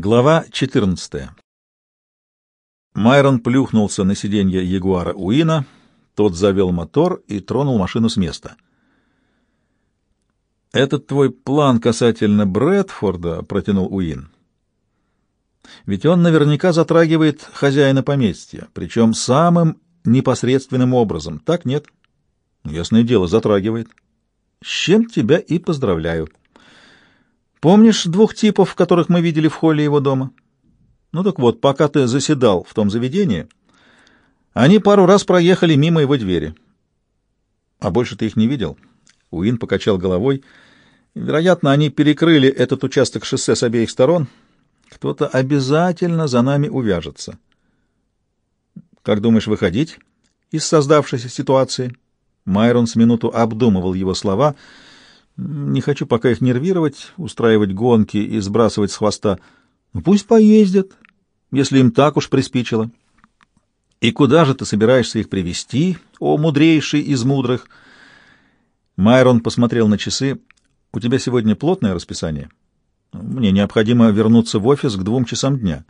Глава 14. Майрон плюхнулся на сиденье Ягуара Уина, тот завел мотор и тронул машину с места. «Этот твой план касательно Брэдфорда», — протянул Уин. «Ведь он наверняка затрагивает хозяина поместья, причем самым непосредственным образом, так нет?» «Ясное дело, затрагивает. С чем тебя и поздравляю». Помнишь двух типов, которых мы видели в холле его дома? Ну так вот, пока ты заседал в том заведении, они пару раз проехали мимо его двери. А больше ты их не видел? Уин покачал головой. Вероятно, они перекрыли этот участок шоссе с обеих сторон. Кто-то обязательно за нами увяжется. Как думаешь выходить из создавшейся ситуации? Майрон с минуту обдумывал его слова — не хочу пока их нервировать, устраивать гонки и сбрасывать с хвоста. Ну, пусть поездят, если им так уж приспичило. И куда же ты собираешься их привести, о мудрейший из мудрых? Майрон посмотрел на часы. У тебя сегодня плотное расписание? Мне необходимо вернуться в офис к двум часам дня.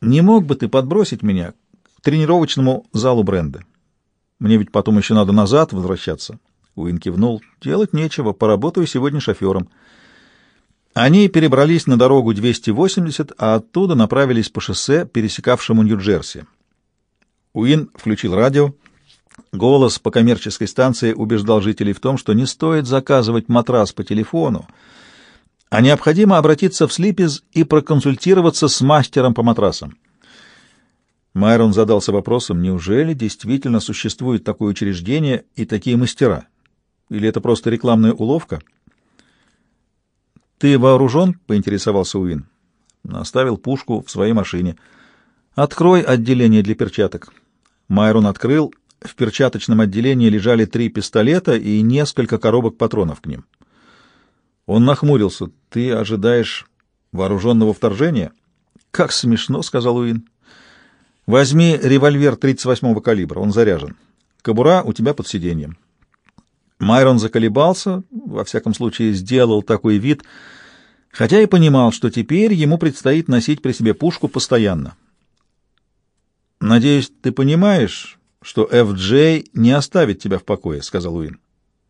Не мог бы ты подбросить меня к тренировочному залу бренда? Мне ведь потом еще надо назад возвращаться. Уин кивнул. «Делать нечего, поработаю сегодня шофером». Они перебрались на дорогу 280, а оттуда направились по шоссе, пересекавшему Нью-Джерси. Уин включил радио. Голос по коммерческой станции убеждал жителей в том, что не стоит заказывать матрас по телефону, а необходимо обратиться в Слипиз и проконсультироваться с мастером по матрасам. Майрон задался вопросом, неужели действительно существует такое учреждение и такие мастера? Или это просто рекламная уловка? «Ты вооружен?» — поинтересовался Уин. Оставил пушку в своей машине. «Открой отделение для перчаток». Майрон открыл. В перчаточном отделении лежали три пистолета и несколько коробок патронов к ним. Он нахмурился. «Ты ожидаешь вооруженного вторжения?» «Как смешно», — сказал Уин. «Возьми револьвер 38-го калибра, он заряжен. Кобура у тебя под сиденьем. Майрон заколебался, во всяком случае сделал такой вид, хотя и понимал, что теперь ему предстоит носить при себе пушку постоянно. «Надеюсь, ты понимаешь, что Ф.Джей не оставит тебя в покое», — сказал Уин.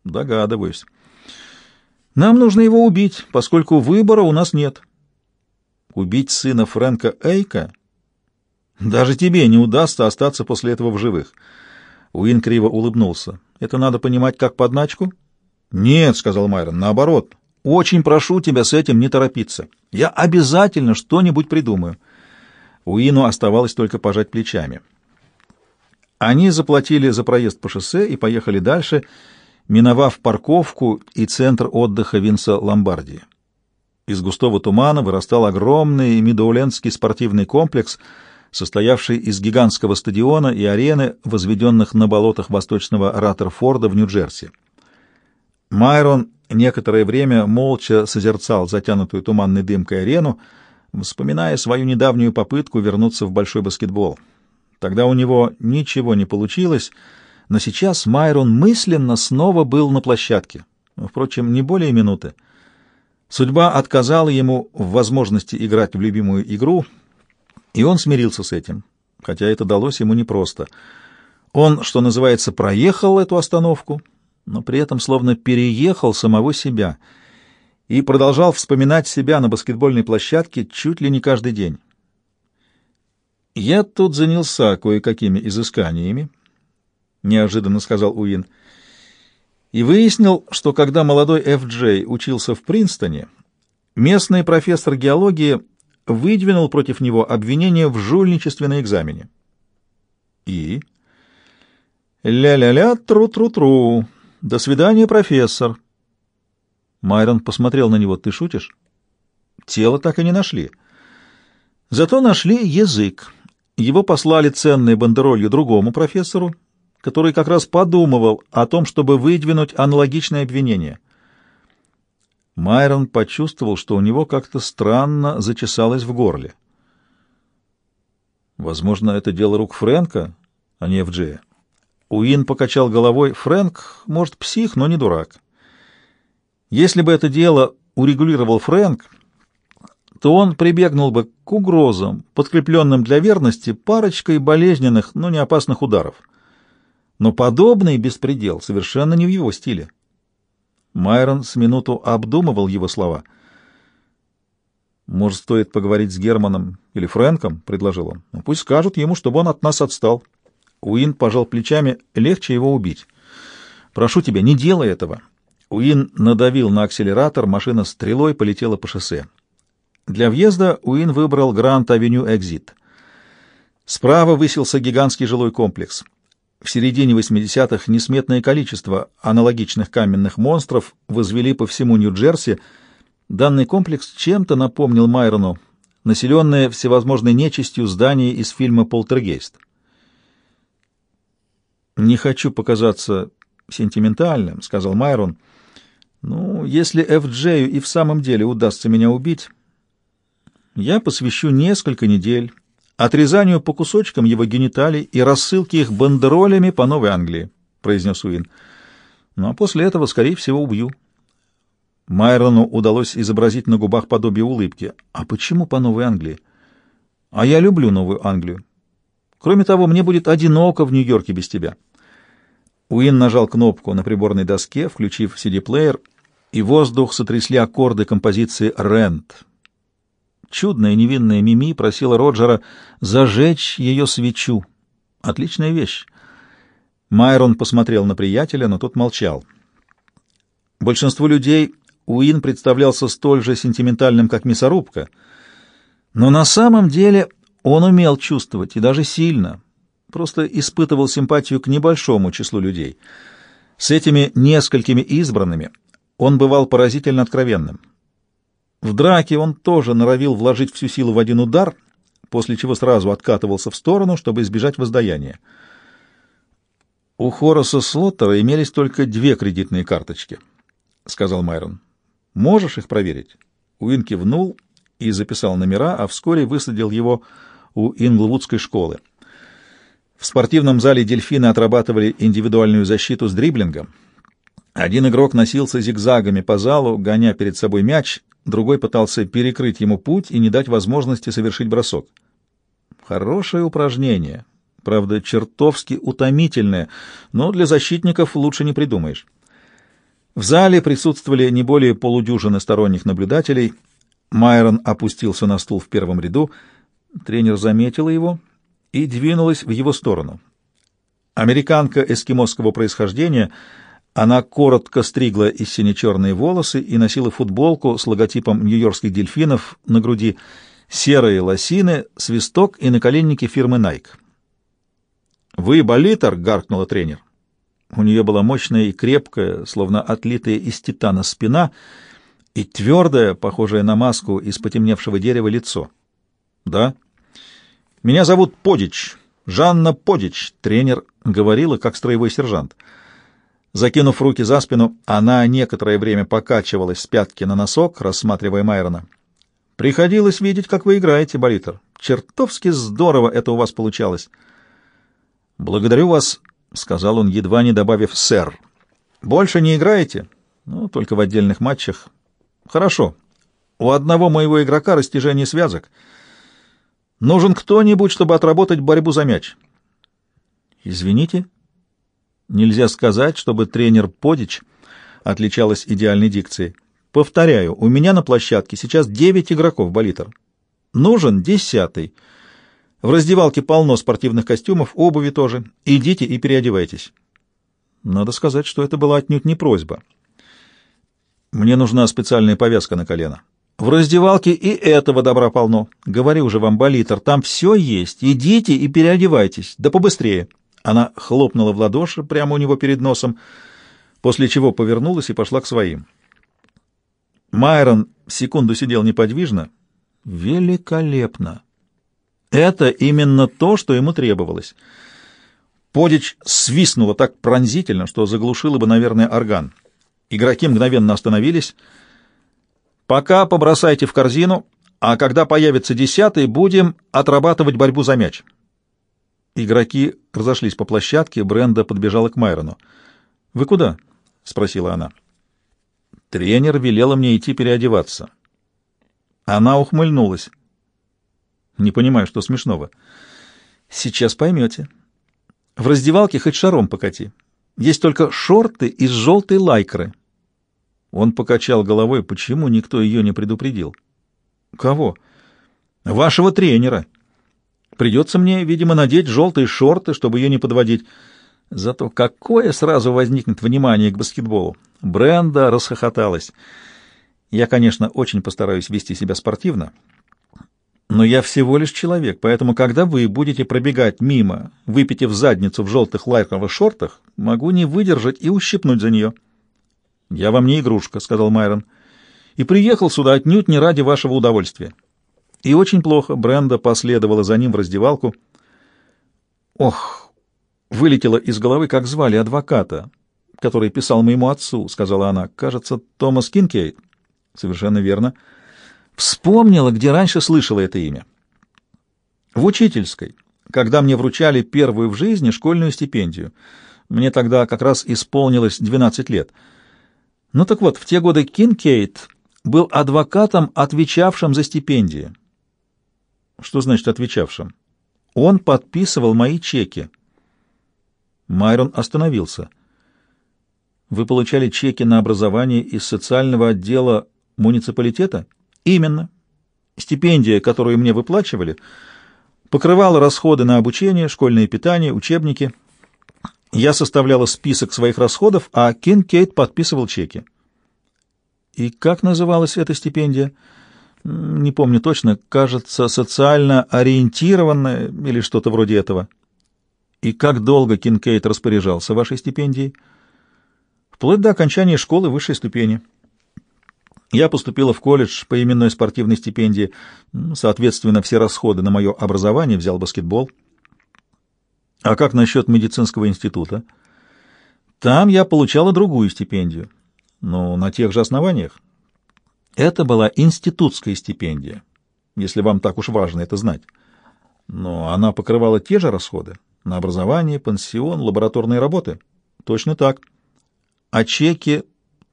«Догадываюсь. Нам нужно его убить, поскольку выбора у нас нет». «Убить сына Фрэнка Эйка? Даже тебе не удастся остаться после этого в живых». Уин криво улыбнулся. Это надо понимать как подначку? Нет, сказал Майрон, наоборот. Очень прошу тебя с этим не торопиться. Я обязательно что-нибудь придумаю. Уину оставалось только пожать плечами. Они заплатили за проезд по шоссе и поехали дальше, миновав парковку и центр отдыха Винса Ломбардии. Из густого тумана вырастал огромный медоулендский спортивный комплекс — состоявший из гигантского стадиона и арены, возведенных на болотах восточного Раттерфорда в Нью-Джерси. Майрон некоторое время молча созерцал затянутую туманной дымкой арену, вспоминая свою недавнюю попытку вернуться в большой баскетбол. Тогда у него ничего не получилось, но сейчас Майрон мысленно снова был на площадке. Впрочем, не более минуты. Судьба отказала ему в возможности играть в любимую игру — и он смирился с этим, хотя это далось ему непросто. Он, что называется, проехал эту остановку, но при этом словно переехал самого себя и продолжал вспоминать себя на баскетбольной площадке чуть ли не каждый день. «Я тут занялся кое-какими изысканиями», — неожиданно сказал Уин, — «и выяснил, что когда молодой Ф.Джей учился в Принстоне, местный профессор геологии выдвинул против него обвинение в жульничестве на экзамене. И? Ля-ля-ля, тру-тру-тру. До свидания, профессор. Майрон посмотрел на него. Ты шутишь? Тело так и не нашли. Зато нашли язык. Его послали ценной бандеролью другому профессору, который как раз подумывал о том, чтобы выдвинуть аналогичное обвинение — Майрон почувствовал, что у него как-то странно зачесалось в горле. Возможно, это дело рук Фрэнка, а не Эфджея. Уин покачал головой. Фрэнк, может, псих, но не дурак. Если бы это дело урегулировал Фрэнк, то он прибегнул бы к угрозам, подкрепленным для верности парочкой болезненных, но не опасных ударов. Но подобный беспредел совершенно не в его стиле. Майрон с минуту обдумывал его слова. «Может, стоит поговорить с Германом или Фрэнком?» — предложил он. «Ну, «Пусть скажут ему, чтобы он от нас отстал». Уин пожал плечами. «Легче его убить. Прошу тебя, не делай этого». Уин надавил на акселератор, машина стрелой полетела по шоссе. Для въезда Уин выбрал Гранд-авеню Экзит. Справа высился гигантский жилой комплекс. В середине 80-х несметное количество аналогичных каменных монстров возвели по всему Нью-Джерси. Данный комплекс чем-то напомнил Майрону населенное всевозможной нечистью здание из фильма «Полтергейст». «Не хочу показаться сентиментальным», — сказал Майрон. «Ну, если Эф-Джею и в самом деле удастся меня убить, я посвящу несколько недель отрезанию по кусочкам его гениталий и рассылке их бандеролями по Новой Англии, — произнес Уин. Ну а после этого, скорее всего, убью. Майрону удалось изобразить на губах подобие улыбки. А почему по Новой Англии? А я люблю Новую Англию. Кроме того, мне будет одиноко в Нью-Йорке без тебя. Уин нажал кнопку на приборной доске, включив CD-плеер, и воздух сотрясли аккорды композиции «Рент», Чудная невинная Мими просила Роджера зажечь ее свечу. Отличная вещь. Майрон посмотрел на приятеля, но тот молчал. Большинству людей Уин представлялся столь же сентиментальным, как мясорубка, но на самом деле он умел чувствовать, и даже сильно, просто испытывал симпатию к небольшому числу людей. С этими несколькими избранными он бывал поразительно откровенным. В драке он тоже норовил вложить всю силу в один удар, после чего сразу откатывался в сторону, чтобы избежать воздаяния. «У Хораса Слоттера имелись только две кредитные карточки», — сказал Майрон. «Можешь их проверить?» Уин кивнул и записал номера, а вскоре высадил его у Инглвудской школы. В спортивном зале дельфины отрабатывали индивидуальную защиту с дриблингом. Один игрок носился зигзагами по залу, гоня перед собой мяч, другой пытался перекрыть ему путь и не дать возможности совершить бросок. Хорошее упражнение, правда, чертовски утомительное, но для защитников лучше не придумаешь. В зале присутствовали не более полудюжины сторонних наблюдателей. Майрон опустился на стул в первом ряду. Тренер заметила его и двинулась в его сторону. Американка эскимосского происхождения — она коротко стригла из сине-черные волосы и носила футболку с логотипом нью-йоркских дельфинов на груди, серые лосины, свисток и наколенники фирмы Nike. «Вы болитер?» — гаркнула тренер. У нее была мощная и крепкая, словно отлитая из титана спина, и твердое, похожее на маску из потемневшего дерева лицо. «Да?» «Меня зовут Подич, Жанна Подич», — тренер говорила, как строевой сержант. Закинув руки за спину, она некоторое время покачивалась с пятки на носок, рассматривая Майрона. «Приходилось видеть, как вы играете, Болитер. Чертовски здорово это у вас получалось». «Благодарю вас», — сказал он, едва не добавив «сэр». «Больше не играете?» «Ну, только в отдельных матчах». «Хорошо. У одного моего игрока растяжение связок. Нужен кто-нибудь, чтобы отработать борьбу за мяч». «Извините», Нельзя сказать, чтобы тренер Подич отличалась идеальной дикцией. Повторяю, у меня на площадке сейчас девять игроков болитер. Нужен десятый. В раздевалке полно спортивных костюмов, обуви тоже. Идите и переодевайтесь. Надо сказать, что это была отнюдь не просьба. Мне нужна специальная повязка на колено. В раздевалке и этого добра полно. Говорю уже вам, болитер, там все есть. Идите и переодевайтесь. Да побыстрее. Она хлопнула в ладоши прямо у него перед носом, после чего повернулась и пошла к своим. Майрон секунду сидел неподвижно. Великолепно! Это именно то, что ему требовалось. Подич свистнула так пронзительно, что заглушила бы, наверное, орган. Игроки мгновенно остановились. «Пока побросайте в корзину, а когда появится десятый, будем отрабатывать борьбу за мяч». Игроки разошлись по площадке, Бренда подбежала к Майрону. «Вы куда?» — спросила она. «Тренер велела мне идти переодеваться». Она ухмыльнулась. Не понимаю, что смешного. Сейчас поймете. В раздевалке хоть шаром покати. Есть только шорты из желтой лайкры. Он покачал головой, почему никто ее не предупредил. Кого? Вашего тренера. Придется мне, видимо, надеть желтые шорты, чтобы ее не подводить. Зато какое сразу возникнет внимание к баскетболу. Бренда расхохоталась. Я, конечно, очень постараюсь вести себя спортивно, но я всего лишь человек, поэтому, когда вы будете пробегать мимо, выпитив задницу в желтых лайковых шортах, могу не выдержать и ущипнуть за нее. — Я вам не игрушка, — сказал Майрон, — и приехал сюда отнюдь не ради вашего удовольствия. И очень плохо. Бренда последовала за ним в раздевалку. Ох, вылетело из головы, как звали адвоката, который писал моему отцу, — сказала она. Кажется, Томас Кинкейт. Совершенно верно. — Вспомнила, где раньше слышала это имя. В учительской, когда мне вручали первую в жизни школьную стипендию. Мне тогда как раз исполнилось 12 лет. Ну так вот, в те годы Кинкейт был адвокатом, отвечавшим за стипендии. Что значит отвечавшим? Он подписывал мои чеки. Майрон остановился. Вы получали чеки на образование из социального отдела муниципалитета? Именно. Стипендия, которую мне выплачивали, покрывала расходы на обучение, школьное питание, учебники. Я составляла список своих расходов, а Кинкейт подписывал чеки. И как называлась эта стипендия? Не помню точно. Кажется, социально ориентированная или что-то вроде этого. И как долго Кинкейт распоряжался вашей стипендией? Вплоть до окончания школы высшей ступени. Я поступила в колледж по именной спортивной стипендии. Соответственно, все расходы на мое образование взял баскетбол. А как насчет медицинского института? Там я получала другую стипендию. Но на тех же основаниях. Это была институтская стипендия, если вам так уж важно это знать. Но она покрывала те же расходы на образование, пансион, лабораторные работы. Точно так. А чеки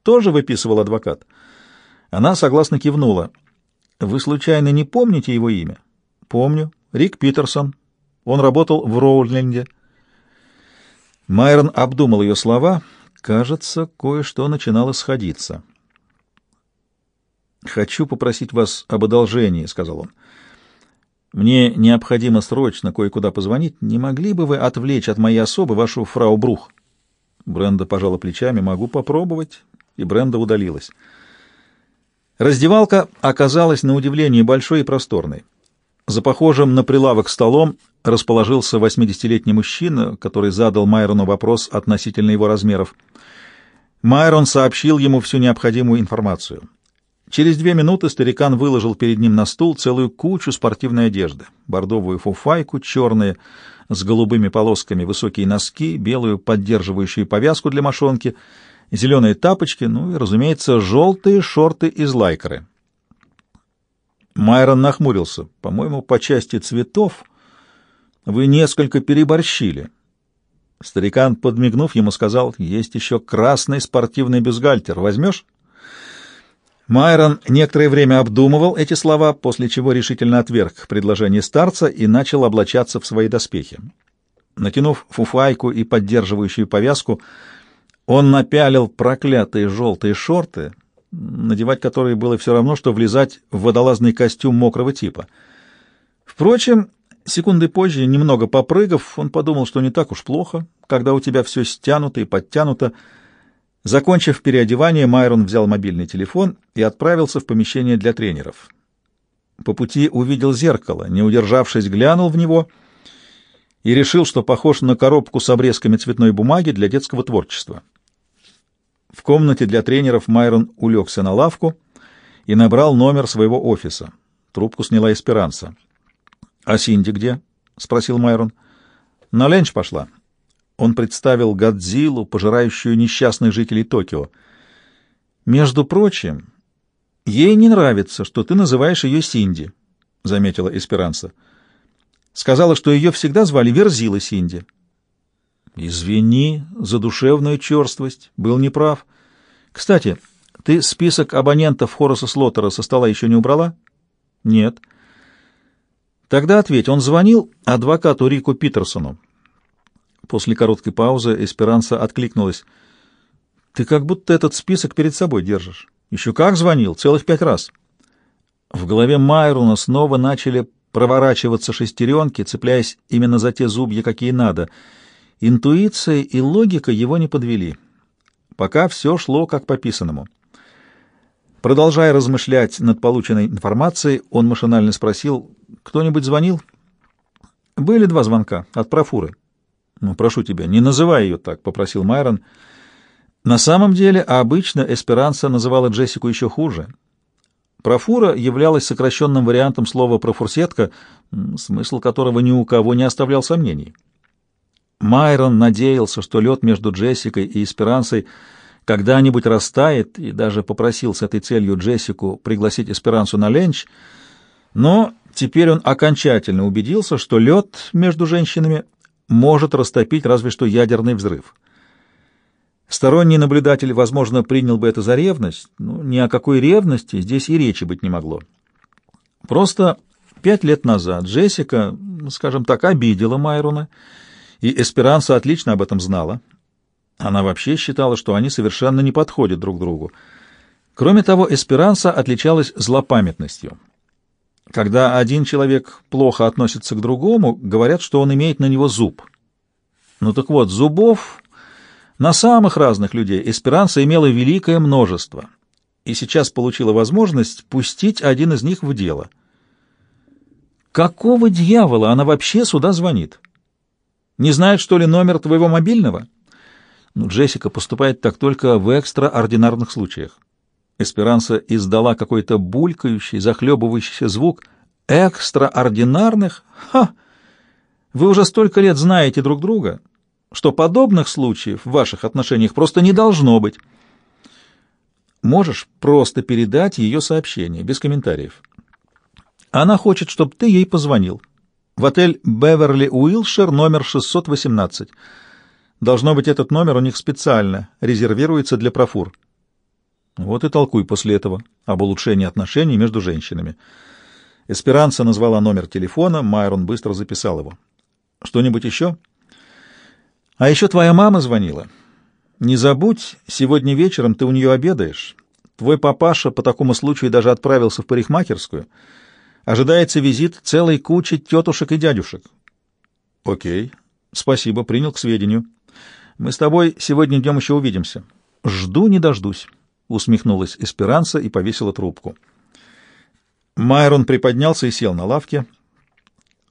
тоже выписывал адвокат. Она согласно кивнула. «Вы случайно не помните его имя?» «Помню. Рик Питерсон. Он работал в Роуленде». Майрон обдумал ее слова. Кажется, кое-что начинало сходиться. «Хочу попросить вас об одолжении», — сказал он. «Мне необходимо срочно кое-куда позвонить. Не могли бы вы отвлечь от моей особы вашу фрау Брух?» Бренда пожала плечами. «Могу попробовать». И Бренда удалилась. Раздевалка оказалась на удивление большой и просторной. За похожим на прилавок столом расположился 80-летний мужчина, который задал Майрону вопрос относительно его размеров. Майрон сообщил ему всю необходимую информацию. Через две минуты старикан выложил перед ним на стул целую кучу спортивной одежды. Бордовую фуфайку, черные с голубыми полосками высокие носки, белую поддерживающую повязку для мошонки — зеленые тапочки, ну и, разумеется, желтые шорты из лайкры. Майрон нахмурился. «По-моему, по части цветов вы несколько переборщили». Старикан, подмигнув ему, сказал, «Есть еще красный спортивный бюстгальтер. Возьмешь?» Майрон некоторое время обдумывал эти слова, после чего решительно отверг предложение старца и начал облачаться в свои доспехи. Натянув фуфайку и поддерживающую повязку, он напялил проклятые желтые шорты, надевать которые было все равно, что влезать в водолазный костюм мокрого типа. Впрочем, секунды позже, немного попрыгав, он подумал, что не так уж плохо, когда у тебя все стянуто и подтянуто. Закончив переодевание, Майрон взял мобильный телефон и отправился в помещение для тренеров. По пути увидел зеркало, не удержавшись, глянул в него и решил, что похож на коробку с обрезками цветной бумаги для детского творчества. В комнате для тренеров Майрон улегся на лавку и набрал номер своего офиса. Трубку сняла Эсперанса. «А Синди где?» — спросил Майрон. «На ленч пошла». Он представил Годзиллу, пожирающую несчастных жителей Токио. «Между прочим, ей не нравится, что ты называешь ее Синди», — заметила Эсперанса. «Сказала, что ее всегда звали Верзила Синди». Извини за душевную черствость, был неправ. Кстати, ты список абонентов Хораса Слоттера со стола еще не убрала? Нет. Тогда ответь, он звонил адвокату Рику Питерсону. После короткой паузы Эсперанса откликнулась. Ты как будто этот список перед собой держишь. Еще как звонил, целых пять раз. В голове Майруна снова начали проворачиваться шестеренки, цепляясь именно за те зубья, какие надо. Интуиция и логика его не подвели. Пока все шло как по писанному. Продолжая размышлять над полученной информацией, он машинально спросил, «Кто-нибудь звонил?» «Были два звонка от профуры». «Ну, прошу тебя, не называй ее так», — попросил Майрон. На самом деле, обычно Эсперанса называла Джессику еще хуже. Профура являлась сокращенным вариантом слова «профурсетка», смысл которого ни у кого не оставлял сомнений. Майрон надеялся, что лед между Джессикой и Эсперансой — когда-нибудь растает, и даже попросил с этой целью Джессику пригласить Эсперансу на ленч, но теперь он окончательно убедился, что лед между женщинами может растопить разве что ядерный взрыв. Сторонний наблюдатель, возможно, принял бы это за ревность, но ни о какой ревности здесь и речи быть не могло. Просто пять лет назад Джессика, скажем так, обидела Майрона, и Эсперанса отлично об этом знала. Она вообще считала, что они совершенно не подходят друг другу. Кроме того, Эсперанса отличалась злопамятностью. Когда один человек плохо относится к другому, говорят, что он имеет на него зуб. Ну так вот, зубов на самых разных людей Эсперанса имела великое множество, и сейчас получила возможность пустить один из них в дело. Какого дьявола она вообще сюда звонит? Не знает, что ли, номер твоего мобильного? Но Джессика поступает так только в экстраординарных случаях. Эсперанса издала какой-то булькающий, захлебывающийся звук. Экстраординарных? Ха! Вы уже столько лет знаете друг друга, что подобных случаев в ваших отношениях просто не должно быть. Можешь просто передать ее сообщение, без комментариев. Она хочет, чтобы ты ей позвонил. В отель «Беверли Уилшир» номер 618. Должно быть, этот номер у них специально резервируется для профур. Вот и толкуй после этого об улучшении отношений между женщинами. Эсперанца назвала номер телефона, Майрон быстро записал его. Что-нибудь еще? А еще твоя мама звонила. Не забудь, сегодня вечером ты у нее обедаешь. Твой папаша по такому случаю даже отправился в парикмахерскую. Ожидается визит целой кучи тетушек и дядюшек. Окей, спасибо, принял к сведению. Мы с тобой сегодня днем еще увидимся. Жду не дождусь, — усмехнулась Эсперанса и повесила трубку. Майрон приподнялся и сел на лавке.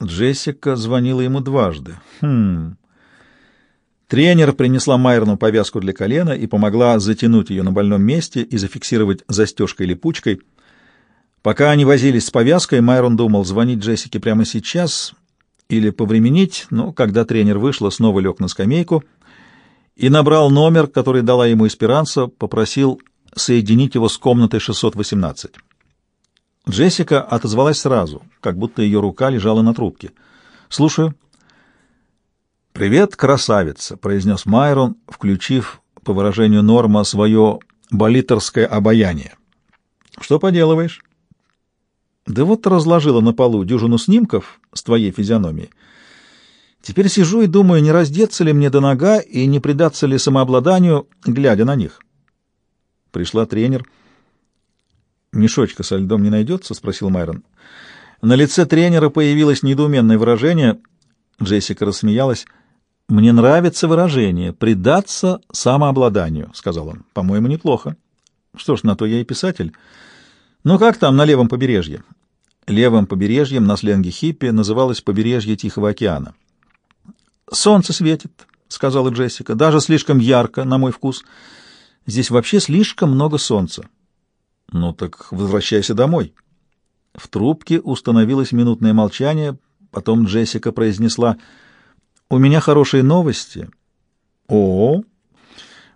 Джессика звонила ему дважды. Хм... Тренер принесла Майрону повязку для колена и помогла затянуть ее на больном месте и зафиксировать застежкой-липучкой. Пока они возились с повязкой, Майрон думал, звонить Джессике прямо сейчас или повременить, но когда тренер вышла, снова лег на скамейку и набрал номер, который дала ему Эсперанса, попросил соединить его с комнатой 618. Джессика отозвалась сразу, как будто ее рука лежала на трубке. «Слушаю». «Привет, красавица», — произнес Майрон, включив, по выражению Норма, свое болитерское обаяние. «Что поделываешь?» «Да вот разложила на полу дюжину снимков с твоей физиономией. Теперь сижу и думаю, не раздеться ли мне до нога и не предаться ли самообладанию, глядя на них. Пришла тренер. «Мешочка со льдом не найдется?» — спросил Майрон. На лице тренера появилось недоуменное выражение. Джессика рассмеялась. «Мне нравится выражение «предаться самообладанию», — сказал он. «По-моему, неплохо. Что ж, на то я и писатель. Ну как там на левом побережье?» Левым побережьем на сленге хиппи называлось побережье Тихого океана. «Солнце светит», — сказала Джессика, — «даже слишком ярко, на мой вкус. Здесь вообще слишком много солнца». «Ну так возвращайся домой». В трубке установилось минутное молчание, потом Джессика произнесла «У меня хорошие новости». «О,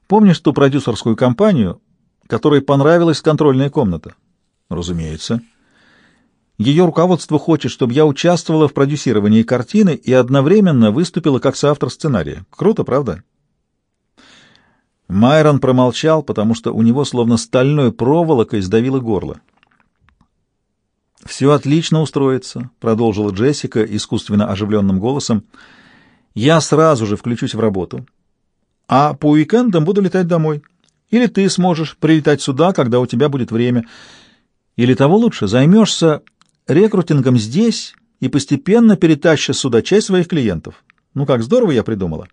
помнишь ту продюсерскую компанию, которой понравилась контрольная комната?» «Разумеется». Ее руководство хочет, чтобы я участвовала в продюсировании картины и одновременно выступила как соавтор сценария. Круто, правда? Майрон промолчал, потому что у него словно стальной проволокой сдавило горло. «Все отлично устроится», — продолжила Джессика искусственно оживленным голосом. «Я сразу же включусь в работу, а по уикендам буду летать домой. Или ты сможешь прилетать сюда, когда у тебя будет время. Или того лучше, займешься рекрутингом здесь и постепенно перетащишь сюда часть своих клиентов. Ну как здорово я придумала».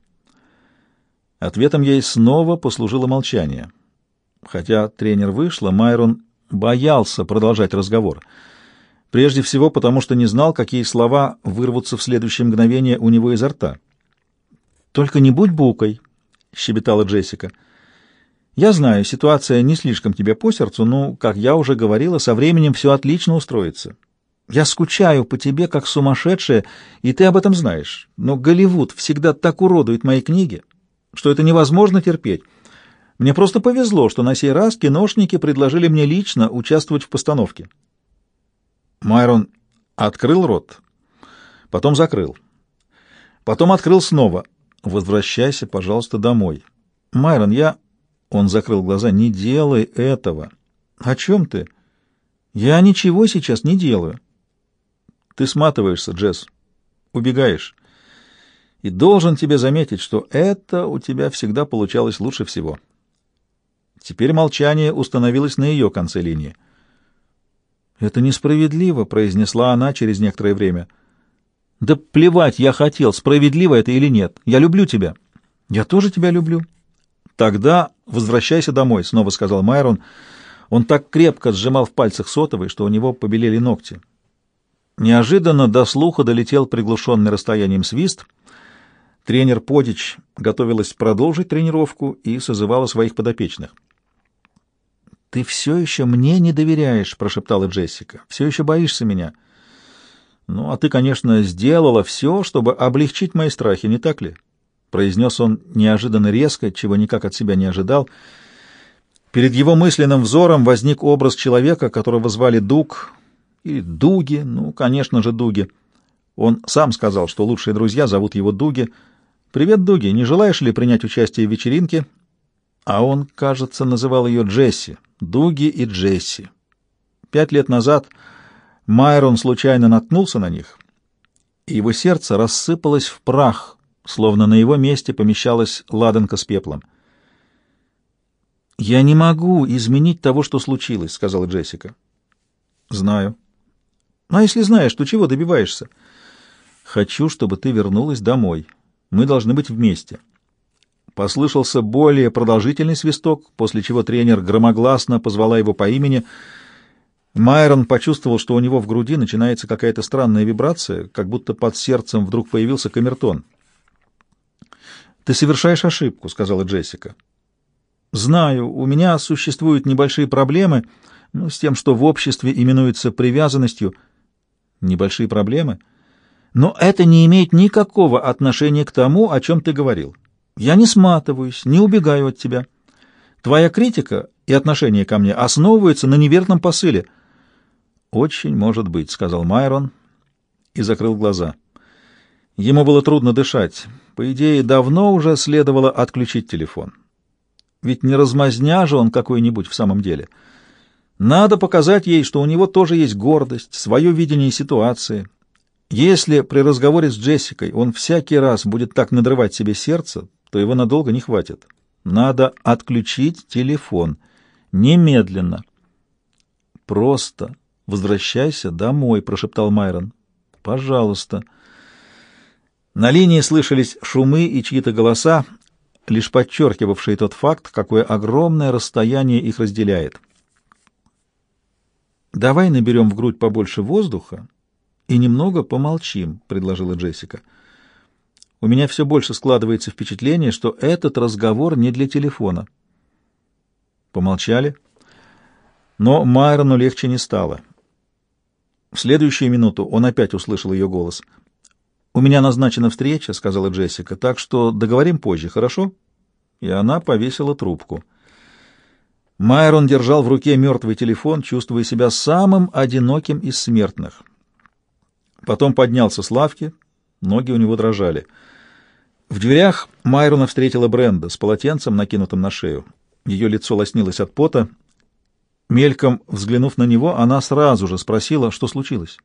Ответом ей снова послужило молчание. Хотя тренер вышла, Майрон боялся продолжать разговор — Прежде всего потому, что не знал, какие слова вырвутся в следующее мгновение у него изо рта. «Только не будь букой», — щебетала Джессика. «Я знаю, ситуация не слишком тебе по сердцу, но, как я уже говорила, со временем все отлично устроится. Я скучаю по тебе, как сумасшедшая, и ты об этом знаешь. Но Голливуд всегда так уродует мои книги, что это невозможно терпеть. Мне просто повезло, что на сей раз киношники предложили мне лично участвовать в постановке». Майрон открыл рот, потом закрыл. Потом открыл снова. «Возвращайся, пожалуйста, домой». «Майрон, я...» Он закрыл глаза. «Не делай этого». «О чем ты?» «Я ничего сейчас не делаю». «Ты сматываешься, Джесс. Убегаешь. И должен тебе заметить, что это у тебя всегда получалось лучше всего». Теперь молчание установилось на ее конце линии. «Это несправедливо», — произнесла она через некоторое время. «Да плевать я хотел, справедливо это или нет. Я люблю тебя». «Я тоже тебя люблю». «Тогда возвращайся домой», — снова сказал Майрон. Он так крепко сжимал в пальцах сотовый, что у него побелели ногти. Неожиданно до слуха долетел приглушенный расстоянием свист. Тренер Подич готовилась продолжить тренировку и созывала своих подопечных. «Ты все еще мне не доверяешь», — прошептала Джессика. «Все еще боишься меня». «Ну, а ты, конечно, сделала все, чтобы облегчить мои страхи, не так ли?» — произнес он неожиданно резко, чего никак от себя не ожидал. Перед его мысленным взором возник образ человека, которого звали Дуг, или Дуги, ну, конечно же, Дуги. Он сам сказал, что лучшие друзья зовут его Дуги. «Привет, Дуги, не желаешь ли принять участие в вечеринке?» А он, кажется, называл ее Джесси. Дуги и Джесси. Пять лет назад Майрон случайно наткнулся на них, и его сердце рассыпалось в прах, словно на его месте помещалась ладанка с пеплом. «Я не могу изменить того, что случилось», — сказала Джессика. «Знаю». «А если знаешь, то чего добиваешься?» «Хочу, чтобы ты вернулась домой. Мы должны быть вместе». Послышался более продолжительный свисток, после чего тренер громогласно позвала его по имени. Майрон почувствовал, что у него в груди начинается какая-то странная вибрация, как будто под сердцем вдруг появился камертон. «Ты совершаешь ошибку», — сказала Джессика. «Знаю, у меня существуют небольшие проблемы ну, с тем, что в обществе именуется привязанностью. Небольшие проблемы? Но это не имеет никакого отношения к тому, о чем ты говорил». Я не сматываюсь, не убегаю от тебя. Твоя критика и отношение ко мне основываются на неверном посыле. Очень может быть, сказал Майрон и закрыл глаза. Ему было трудно дышать. По идее, давно уже следовало отключить телефон. Ведь не размазня же он какой-нибудь в самом деле. Надо показать ей, что у него тоже есть гордость, свое видение ситуации. Если при разговоре с Джессикой он всякий раз будет так надрывать себе сердце, то его надолго не хватит. Надо отключить телефон. Немедленно. Просто возвращайся домой, прошептал Майрон. Пожалуйста. На линии слышались шумы и чьи-то голоса, лишь подчеркивавшие тот факт, какое огромное расстояние их разделяет. «Давай наберем в грудь побольше воздуха и немного помолчим», — предложила Джессика. У меня все больше складывается впечатление, что этот разговор не для телефона. Помолчали, но Майрону легче не стало. В следующую минуту он опять услышал ее голос. «У меня назначена встреча», — сказала Джессика, — «так что договорим позже, хорошо?» И она повесила трубку. Майрон держал в руке мертвый телефон, чувствуя себя самым одиноким из смертных. Потом поднялся с лавки, ноги у него дрожали — в дверях Майрона встретила Бренда с полотенцем, накинутым на шею. Ее лицо лоснилось от пота. Мельком взглянув на него, она сразу же спросила, что случилось.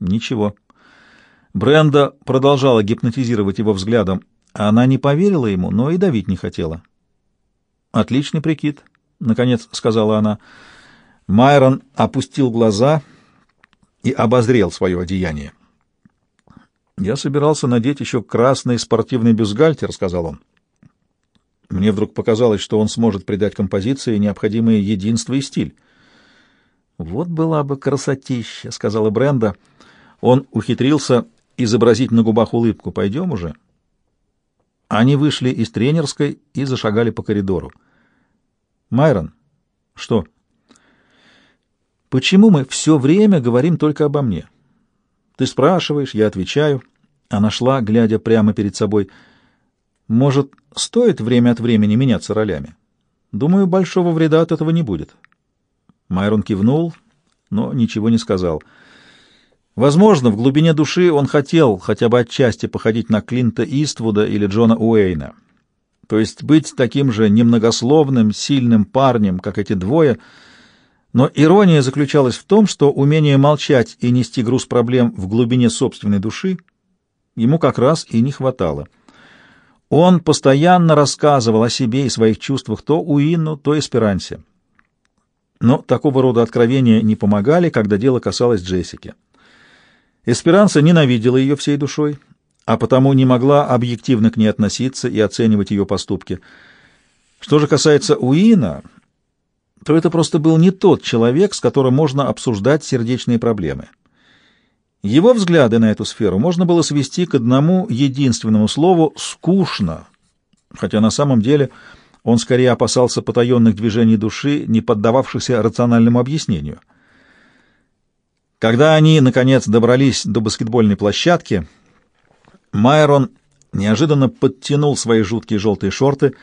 Ничего. Бренда продолжала гипнотизировать его взглядом. Она не поверила ему, но и давить не хотела. «Отличный прикид», — наконец сказала она. Майрон опустил глаза и обозрел свое одеяние. «Я собирался надеть еще красный спортивный бюстгальтер», — сказал он. Мне вдруг показалось, что он сможет придать композиции необходимое единство и стиль. «Вот была бы красотища», — сказала Бренда. Он ухитрился изобразить на губах улыбку. «Пойдем уже». Они вышли из тренерской и зашагали по коридору. «Майрон, что?» «Почему мы все время говорим только обо мне?» «Ты спрашиваешь, я отвечаю». Она шла, глядя прямо перед собой. «Может, стоит время от времени меняться ролями? Думаю, большого вреда от этого не будет». Майрон кивнул, но ничего не сказал. Возможно, в глубине души он хотел хотя бы отчасти походить на Клинта Иствуда или Джона Уэйна. То есть быть таким же немногословным, сильным парнем, как эти двое. Но ирония заключалась в том, что умение молчать и нести груз проблем в глубине собственной души ему как раз и не хватало. Он постоянно рассказывал о себе и своих чувствах то Уинну, то Эсперансе. Но такого рода откровения не помогали, когда дело касалось Джессики. Эсперанса ненавидела ее всей душой, а потому не могла объективно к ней относиться и оценивать ее поступки. Что же касается Уина, то это просто был не тот человек, с которым можно обсуждать сердечные проблемы. Его взгляды на эту сферу можно было свести к одному единственному слову «скучно», хотя на самом деле он скорее опасался потаенных движений души, не поддававшихся рациональному объяснению. Когда они, наконец, добрались до баскетбольной площадки, Майрон неожиданно подтянул свои жуткие желтые шорты.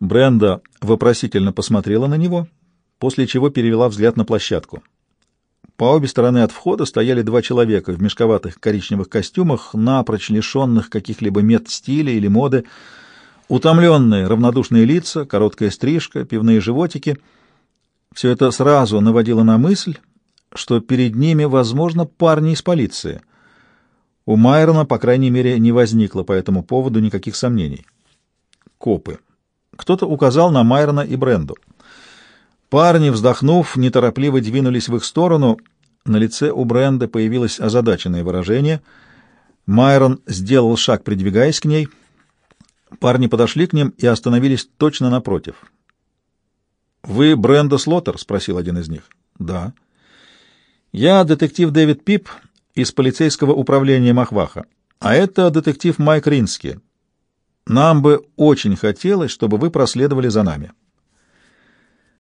Бренда вопросительно посмотрела на него, после чего перевела взгляд на площадку. По обе стороны от входа стояли два человека в мешковатых коричневых костюмах, напрочь лишенных каких-либо мет стиля или моды, Утомленные, равнодушные лица, короткая стрижка, пивные животики — все это сразу наводило на мысль, что перед ними, возможно, парни из полиции. У Майрона, по крайней мере, не возникло по этому поводу никаких сомнений. Копы. Кто-то указал на Майрона и Бренду. Парни, вздохнув, неторопливо двинулись в их сторону. На лице у Бренда появилось озадаченное выражение. Майрон сделал шаг, придвигаясь к ней — Парни подошли к ним и остановились точно напротив. «Вы Бренда Слоттер?» — спросил один из них. «Да». «Я детектив Дэвид Пип из полицейского управления Махваха, а это детектив Майк Рински. Нам бы очень хотелось, чтобы вы проследовали за нами».